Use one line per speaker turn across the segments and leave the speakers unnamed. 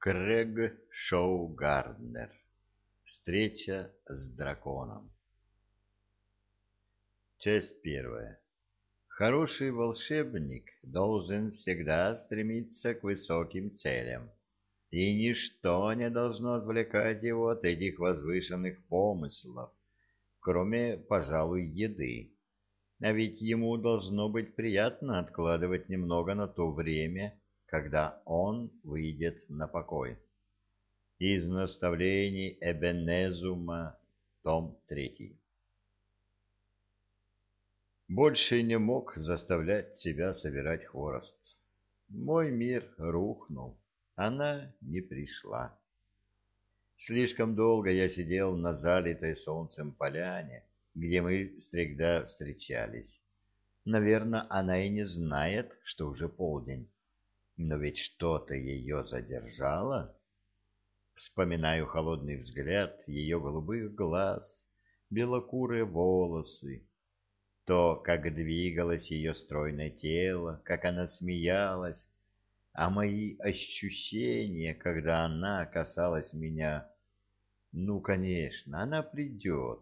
Крэг Шоу Гарднер. Встреча с драконом. Часть первая. Хороший волшебник должен всегда стремиться к высоким целям, и ничто не должно отвлекать его от этих возвышенных помыслов, кроме, пожалуй, еды. А ведь ему должно быть приятно откладывать немного на то время, когда он выйдет на покой. Из наставлений Эбенезума, том 3. Больше не мог заставлять себя собирать хворост. Мой мир рухнул, она не пришла. Слишком долго я сидел на залитой солнцем поляне, где мы всегда встречались. Наверное, она и не знает, что уже полдень. Но ведь что-то ее задержало. Вспоминаю холодный взгляд ее голубых глаз, белокурые волосы, то, как двигалось ее стройное тело, как она смеялась, а мои ощущения, когда она касалась меня. Ну, конечно, она придет.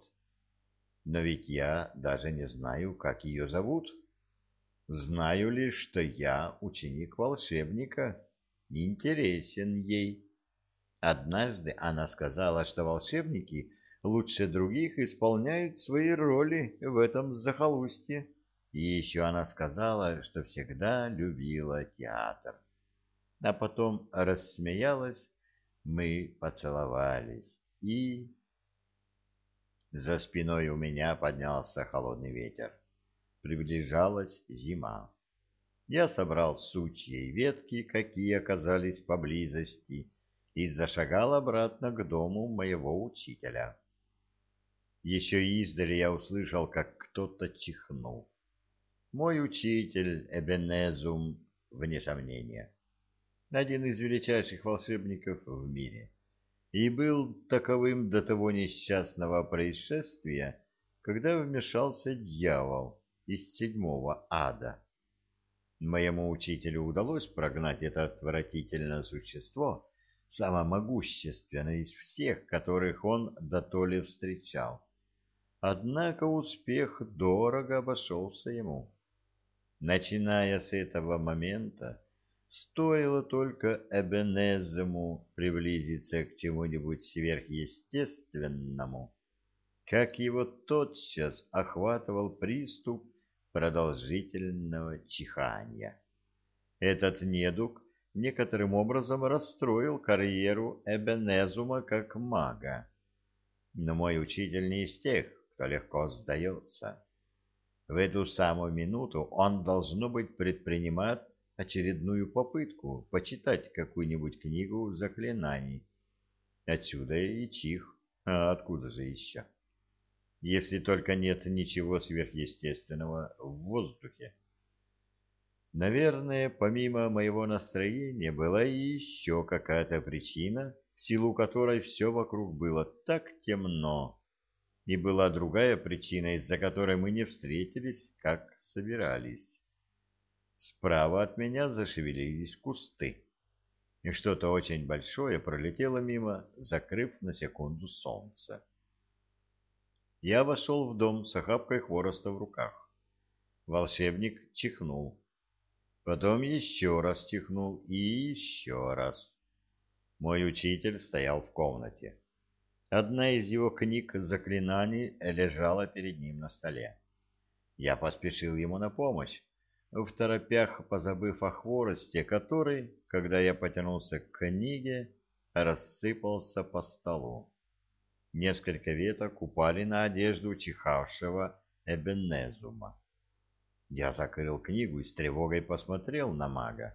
Но ведь я даже не знаю, как ее зовут. Знаю лишь, что я ученик волшебника, интересен ей. Однажды она сказала, что волшебники лучше других исполняют свои роли в этом захолустье. И еще она сказала, что всегда любила театр. А потом рассмеялась, мы поцеловались, и... За спиной у меня поднялся холодный ветер. Приближалась зима. Я собрал сучья и ветки, какие оказались поблизости, и зашагал обратно к дому моего учителя. Еще издали я услышал, как кто-то чихнул. Мой учитель Эбенезум, вне сомнения, один из величайших волшебников в мире, и был таковым до того несчастного происшествия, когда вмешался дьявол, из седьмого ада. Моему учителю удалось прогнать это отвратительное существо, самое могущественное из всех, которых он дотоле встречал. Однако успех дорого обошелся ему. Начиная с этого момента, стоило только Эбенезему приблизиться к чему-нибудь сверхъестественному, как его тотчас охватывал приступ продолжительного чихания. Этот недуг некоторым образом расстроил карьеру Эбенезума как мага. Но мой учитель не из тех, кто легко сдается. В эту самую минуту он, должно быть, предпринимает очередную попытку почитать какую-нибудь книгу заклинаний. Отсюда и чих, а откуда же еще? Если только нет ничего сверхъестественного в воздухе. Наверное, помимо моего настроения была и еще какая-то причина, в силу которой все вокруг было так темно, и была другая причина, из-за которой мы не встретились, как собирались. Справа от меня зашевелились кусты, и что-то очень большое пролетело мимо, закрыв на секунду солнце. Я вошел в дом с охапкой хвороста в руках. Волшебник чихнул. Потом еще раз чихнул и еще раз. Мой учитель стоял в комнате. Одна из его книг заклинаний лежала перед ним на столе. Я поспешил ему на помощь, в торопях позабыв о хворосте, который, когда я потянулся к книге, рассыпался по столу. Несколько веток упали на одежду чихавшего Эбенезума. Я закрыл книгу и с тревогой посмотрел на мага.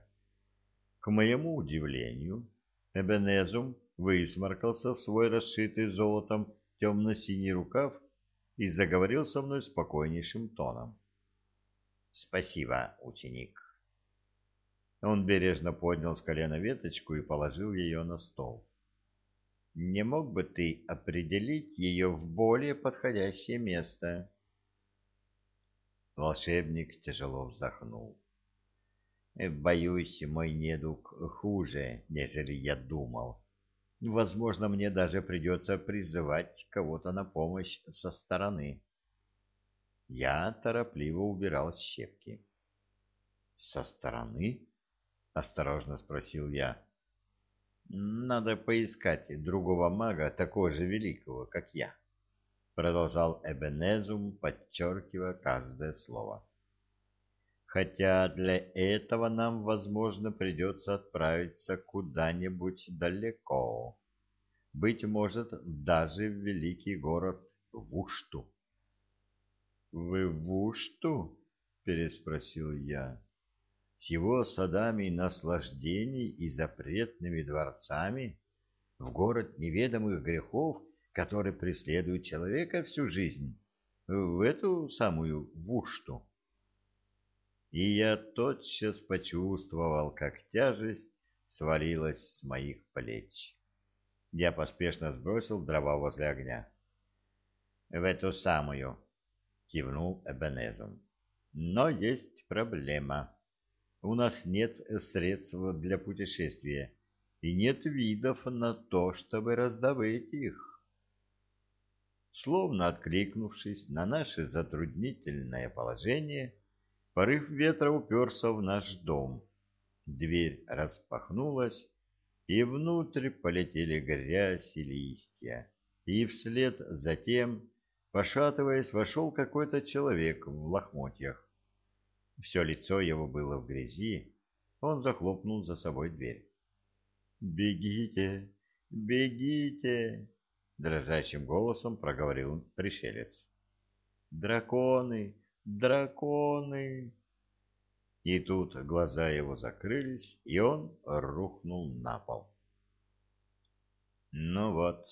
К моему удивлению, Эбенезум высморкался в свой расшитый золотом темно-синий рукав и заговорил со мной спокойнейшим тоном. — Спасибо, ученик. Он бережно поднял с колена веточку и положил ее на стол. Не мог бы ты определить ее в более подходящее место? Волшебник тяжело вздохнул. Боюсь, мой недуг хуже, нежели я думал. Возможно, мне даже придется призывать кого-то на помощь со стороны. Я торопливо убирал щепки. — Со стороны? — осторожно спросил я. — Надо поискать другого мага, такого же великого, как я, — продолжал Эбенезум, подчеркивая каждое слово. — Хотя для этого нам, возможно, придется отправиться куда-нибудь далеко. Быть может, даже в великий город Вушту. — Вы Вушту? — переспросил я с его садами наслаждений и запретными дворцами, в город неведомых грехов, который преследует человека всю жизнь, в эту самую Вушту. И я тотчас почувствовал, как тяжесть свалилась с моих плеч. Я поспешно сбросил дрова возле огня. — В эту самую, — кивнул Эбенезум. — Но есть проблема. У нас нет средств для путешествия и нет видов на то, чтобы раздобыть их. Словно откликнувшись на наше затруднительное положение, порыв ветра уперся в наш дом. Дверь распахнулась, и внутрь полетели грязь и листья, и вслед за тем, пошатываясь, вошел какой-то человек в лохмотьях. Все лицо его было в грязи. Он захлопнул за собой дверь. «Бегите, бегите!» — дрожащим голосом проговорил пришелец. «Драконы, драконы!» И тут глаза его закрылись, и он рухнул на пол. «Ну вот,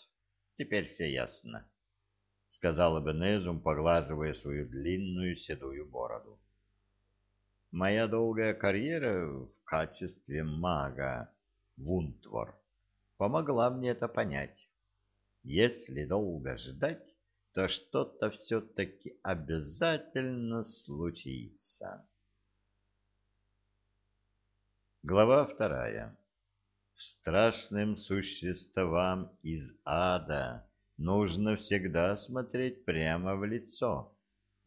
теперь все ясно», — сказал Эбенезум, поглаживая свою длинную седую бороду. Моя долгая карьера в качестве мага Вунтвор помогла мне это понять. Если долго ждать, то что-то все-таки обязательно случится. Глава вторая. Страшным существам из ада нужно всегда смотреть прямо в лицо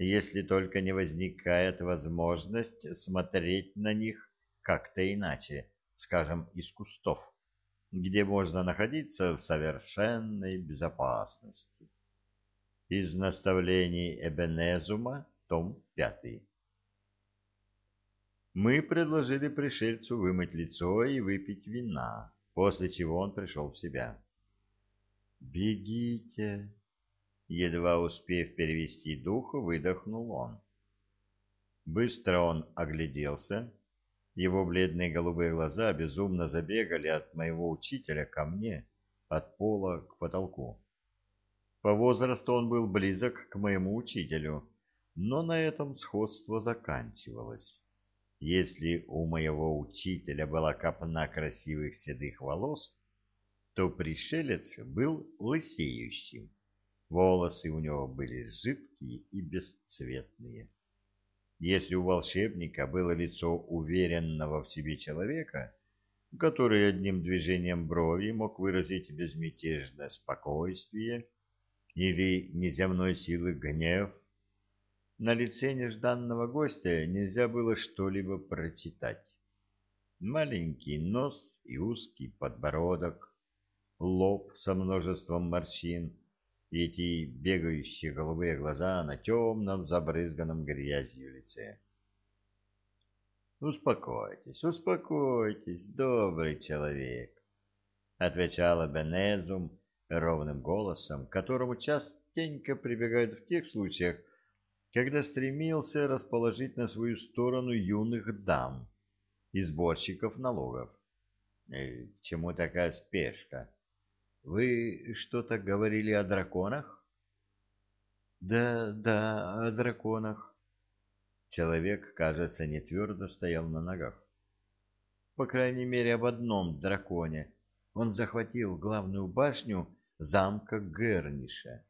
если только не возникает возможность смотреть на них как-то иначе, скажем, из кустов, где можно находиться в совершенной безопасности. Из наставлений Эбенезума, том 5. Мы предложили пришельцу вымыть лицо и выпить вина, после чего он пришел в себя. «Бегите!» Едва успев перевести дух, выдохнул он. Быстро он огляделся. Его бледные голубые глаза безумно забегали от моего учителя ко мне, от пола к потолку. По возрасту он был близок к моему учителю, но на этом сходство заканчивалось. Если у моего учителя была копна красивых седых волос, то пришелец был лысеющим. Волосы у него были жидкие и бесцветные. Если у волшебника было лицо уверенного в себе человека, который одним движением брови мог выразить безмятежное спокойствие или неземной силы гнев, на лице нежданного гостя нельзя было что-либо прочитать. Маленький нос и узкий подбородок, лоб со множеством морщин, эти бегающие голубые глаза на темном, забрызганном грязью лице. «Успокойтесь, успокойтесь, добрый человек», — отвечала Бенезум ровным голосом, к которому частенько прибегают в тех случаях, когда стремился расположить на свою сторону юных дам и сборщиков налогов. «Э, «К чему такая спешка?» Вы что-то говорили о драконах? Да, да, о драконах. Человек, кажется, не твердо стоял на ногах. По крайней мере, об одном драконе. Он захватил главную башню замка Герниша.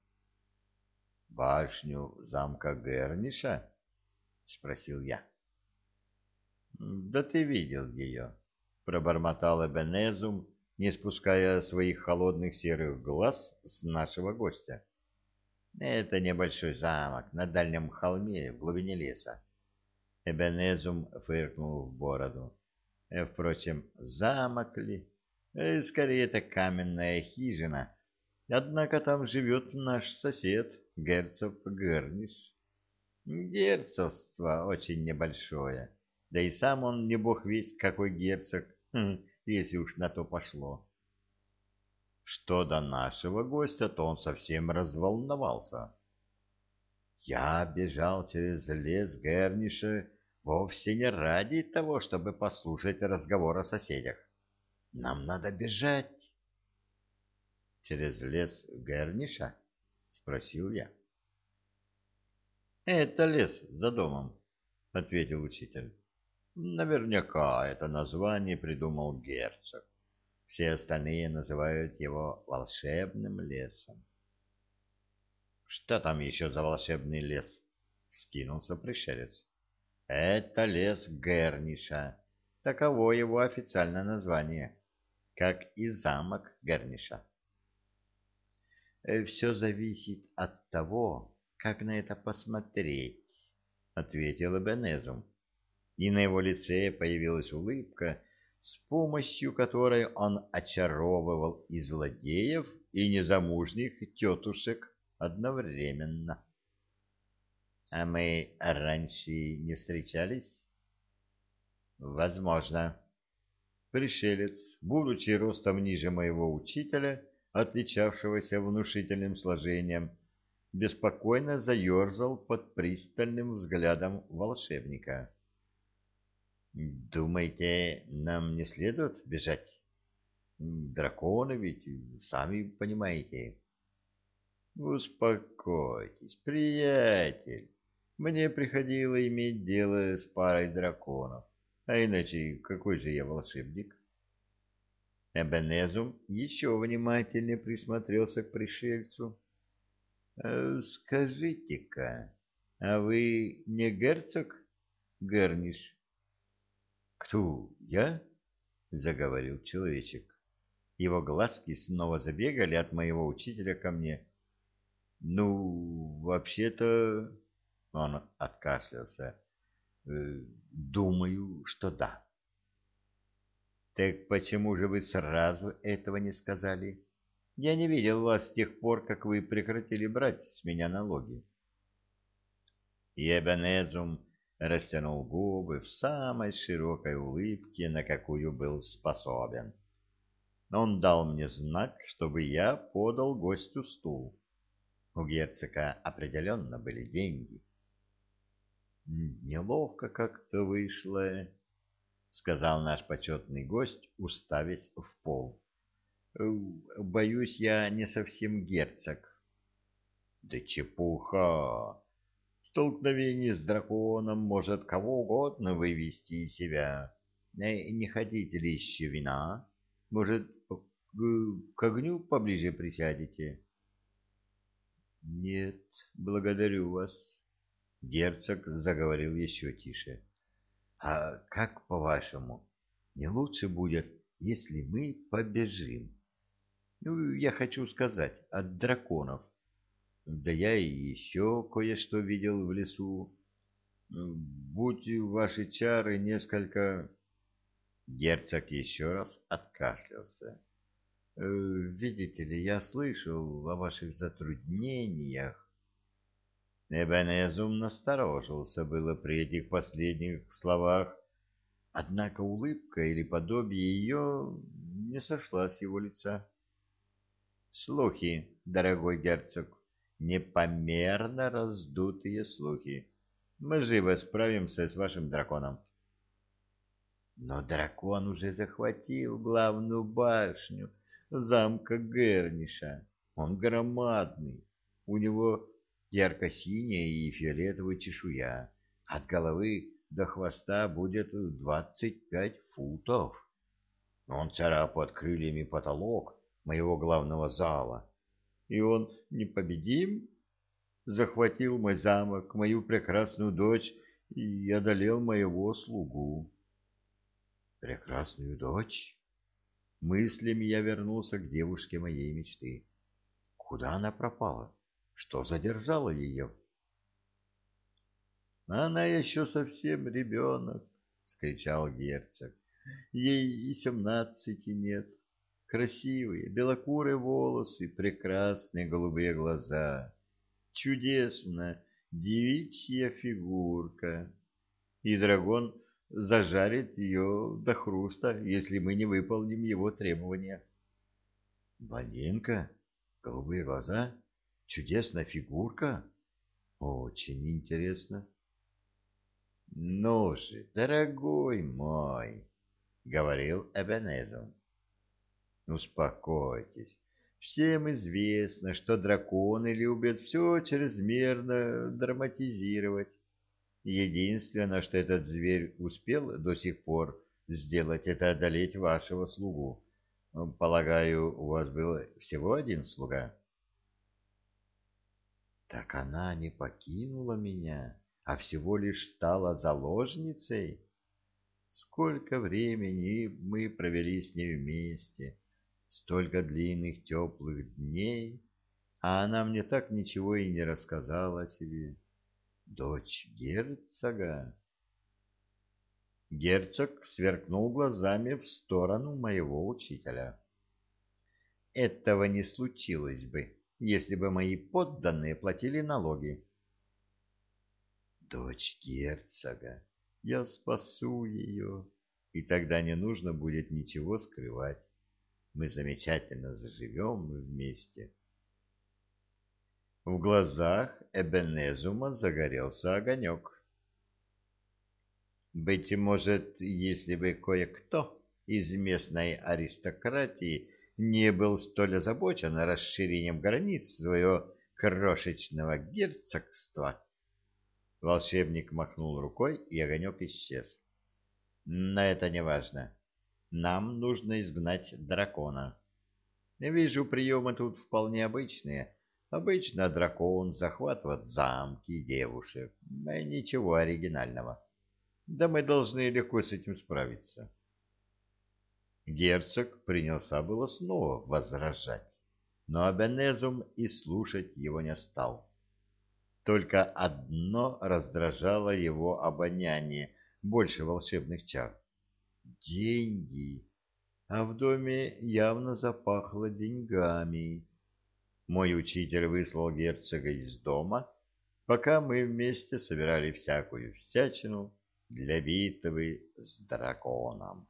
«Башню замка Герниша?» — спросил я. Да ты видел ее, пробормотал Эбенезум, не спуская своих холодных серых глаз с нашего гостя. Это небольшой замок на дальнем холме в глубине леса. Эбенезум фыркнул в бороду. Э, впрочем, замок ли? Э, скорее, это каменная хижина. Однако там живет наш сосед, герцог Герниш. Герцогство очень небольшое, да и сам он не бог весть какой герцог, хм, если уж на то пошло. Что до нашего гостя, то он совсем разволновался. Я бежал через лес Герниша вовсе не ради того, чтобы послушать разговор о соседях. Нам надо бежать. Через лес Герниша? Спросил я. Это лес за домом, ответил учитель. Наверняка это название придумал герцог. Все остальные называют его волшебным лесом. Что там еще за волшебный лес? Скинулся пришелец. Это лес Герниша. Таково его официальное название, как и замок Герниша. Э, Все зависит от того, как на это посмотреть, ответил Бенезум. И на его лице появилась улыбка, с помощью которой он очаровывал и злодеев, и незамужних тетушек одновременно. А мы раньше не встречались? Возможно. Пришелец, будучи ростом ниже моего учителя, отличавшегося внушительным сложением, беспокойно заерзал под пристальным взглядом волшебника. «Думаете, нам не следует бежать? Драконы ведь, сами понимаете». «Успокойтесь, приятель. Мне приходило иметь дело с парой драконов. А иначе какой же я волшебник? Эбенезум еще внимательнее присмотрелся к пришельцу. «Э, — Скажите-ка, а вы не герцог Герниш? — Кто, я? — заговорил человечек. Его глазки снова забегали от моего учителя ко мне. — Ну, вообще-то... Он откашлялся. Э, думаю, что да. Так почему же вы сразу этого не сказали? Я не видел вас с тех пор, как вы прекратили брать с меня налоги. И Эбенезум растянул губы в самой широкой улыбке, на какую был способен. Он дал мне знак, чтобы я подал гостю стул. У герцога определенно были деньги. — Неловко как-то вышло, — сказал наш почетный гость, уставясь в пол. Боюсь, я не совсем герцог. — Да чепуха! Столкновение с драконом может кого угодно вывести из себя. Э, не хотите ли еще вина? Может, к огню поближе присядете? — Нет, благодарю вас. Герцог заговорил еще тише. — А как, по-вашему, не лучше будет, если мы побежим? Ну, я хочу сказать, от драконов. Да я и еще кое-что видел в лесу. Будь ваши чары несколько... Герцог еще раз откашлялся. Э, «Видите ли, я слышал о ваших затруднениях Эбенезум насторожился было при этих последних словах, однако улыбка или подобие ее не сошла с его лица. «Слухи, дорогой герцог, непомерно раздутые слухи. Мы живо справимся с вашим драконом». Но дракон уже захватил главную башню замка Герниша. Он громадный, у него ярко-синяя и фиолетовая чешуя. От головы до хвоста будет двадцать пять футов. Он царапает крыльями потолок моего главного зала. И он непобедим? Захватил мой замок, мою прекрасную дочь и одолел моего слугу. прекрасную дочь. Мыслями я вернулся к девушке моей мечты. Куда она пропала? Что задержало ее? Она еще совсем ребенок, — скричал герцог. Ей и семнадцати нет. Красивые, белокурые волосы, прекрасные голубые глаза. Чудесно, девичья фигурка. И дракон зажарит ее до хруста, если мы не выполним его требования. Блондинка, голубые глаза, чудесная фигурка. Очень интересно. Ну же, дорогой мой, говорил Эбенезон. Успокойтесь. Всем известно, что драконы любят все чрезмерно драматизировать. Единственное, что этот зверь успел до сих пор сделать, это одолеть вашего слугу. Полагаю, у вас был всего один слуга? Так она не покинула меня, а всего лишь стала заложницей. Сколько времени мы провели с ней вместе, столько длинных теплых дней, а она мне так ничего и не рассказала о себе дочь герцога. Герцог сверкнул глазами в сторону моего учителя. Этого не случилось бы, если бы мои подданные платили налоги. Дочь герцога, я спасу ее, и тогда не нужно будет ничего скрывать. Мы замечательно заживем вместе. В глазах Эбенезума загорелся огонек. Быть может, если бы кое-кто из местной аристократии не был столь озабочен расширением границ своего крошечного герцогства, волшебник махнул рукой, и огонек исчез. Но это не важно. Нам нужно изгнать дракона. Вижу, приемы тут вполне обычные — Обычно дракон захватывает замки девушек. Ничего оригинального. Да мы должны легко с этим справиться. Герцог принялся было снова возражать, но Абенезум и слушать его не стал. Только одно раздражало его обоняние больше волшебных чар. Деньги. А в доме явно запахло деньгами. Мой учитель выслал герцога из дома, пока мы вместе собирали всякую всячину для битвы с драконом.